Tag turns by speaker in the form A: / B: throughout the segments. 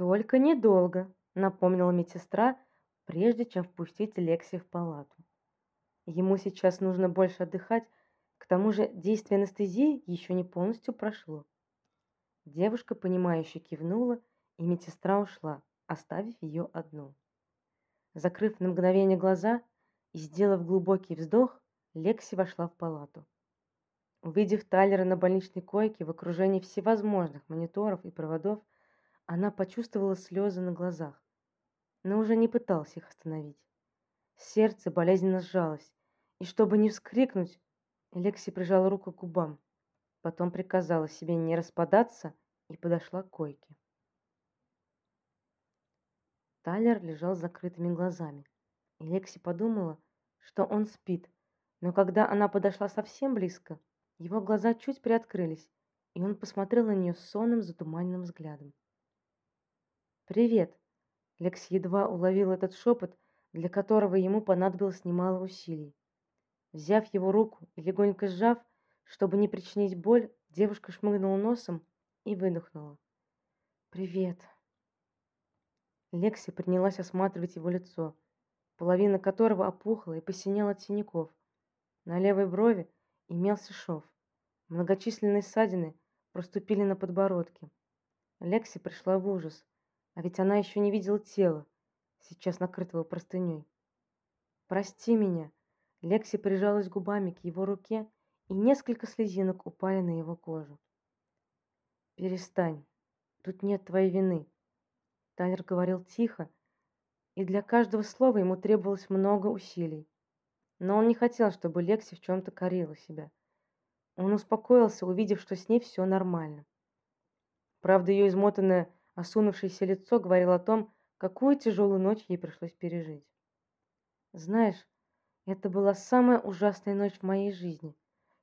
A: «Только недолго», — напомнила медсестра, прежде чем впустить Лекси в палату. Ему сейчас нужно больше отдыхать, к тому же действие анестезии еще не полностью прошло. Девушка, понимающе кивнула, и медсестра ушла, оставив ее одну. Закрыв на мгновение глаза и сделав глубокий вздох, Лекси вошла в палату. Увидев Тайлера на больничной койке в окружении всевозможных мониторов и проводов, она почувствовала слезы на глазах, но уже не пыталась их остановить. Сердце болезненно сжалось, и чтобы не вскрикнуть, Лекси прижала руку к губам. Потом приказала себе не распадаться и подошла к койке. Тайлер лежал с закрытыми глазами, и Лекси подумала, что он спит, но когда она подошла совсем близко, его глаза чуть приоткрылись, и он посмотрел на нее сонным затуманенным взглядом. «Привет!» Лекси едва уловил этот шепот, для которого ему понадобилось немало усилий. Взяв его руку и легонько сжав, чтобы не причинить боль, девушка шмыгнула носом и выдохнула. «Привет!» Лекси принялась осматривать его лицо, половина которого опухла и посинела от синяков. На левой брови имелся шов. Многочисленные ссадины проступили на подбородке. Лекси пришла в ужас, а ведь она еще не видела тела, сейчас накрытого простыней. «Прости меня!» Лекси прижалась губами к его руке, и несколько слезинок упали на его кожу. «Перестань. Тут нет твоей вины». Тайлер говорил тихо, и для каждого слова ему требовалось много усилий. Но он не хотел, чтобы Лекси в чем-то корила себя. Он успокоился, увидев, что с ней все нормально. Правда, ее измотанное, осунувшееся лицо говорило о том, какую тяжелую ночь ей пришлось пережить. «Знаешь, это была самая ужасная ночь в моей жизни,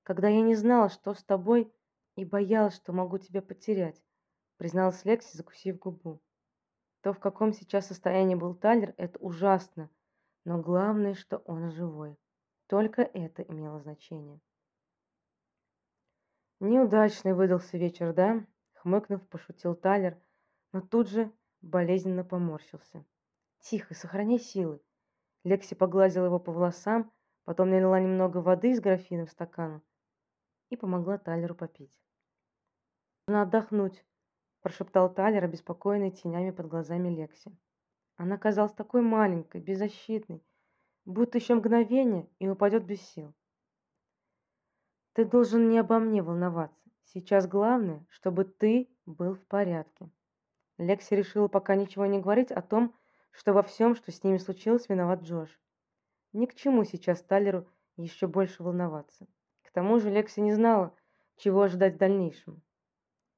A: когда я не знала, что с тобой, и боялась, что могу тебя потерять, призналась Лекси, закусив губу. То, в каком сейчас состоянии был Тайлер, это ужасно, но главное, что он живой. Только это имело значение. Неудачный выдался вечер, да? хмыкнув, пошутил Тайлер, но тут же болезненно поморщился. Тихо, сохраняй силы. Лекси погладила его по волосам, потом налила немного воды из графина в стакан и помогла Тайлеру попить. «Нужно отдохнуть», – прошептал Тайлер, обеспокоенный тенями под глазами Лекси. Она казалась такой маленькой, беззащитной, будто еще мгновение и упадет без сил. «Ты должен не обо мне волноваться. Сейчас главное, чтобы ты был в порядке». Лекси решила пока ничего не говорить о том, что во всем, что с ними случилось, виноват Джош. Ни к чему сейчас Талеру еще больше волноваться. К тому же Лекси не знала, чего ожидать в дальнейшем.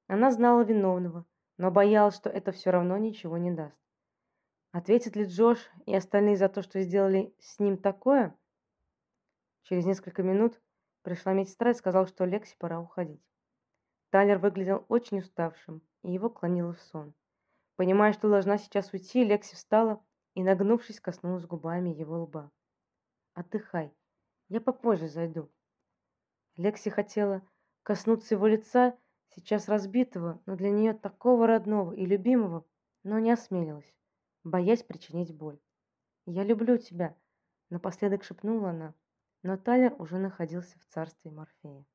A: Она знала виновного, но боялась, что это все равно ничего не даст. Ответит ли Джош и остальные за то, что сделали с ним такое? Через несколько минут пришла медсестра и сказала, что Лекси пора уходить. Тайлер выглядел очень уставшим, и его клонило в сон. Понимая, что должна сейчас уйти, Лекси встала и, нагнувшись, коснулась губами его лба. «Отдыхай. Я попозже зайду». Лекси хотела коснуться его лица, сейчас разбитого, но для нее такого родного и любимого, но не осмелилась, боясь причинить боль. «Я люблю тебя», — напоследок шепнула она, но Тайлер уже находился в царстве Морфея.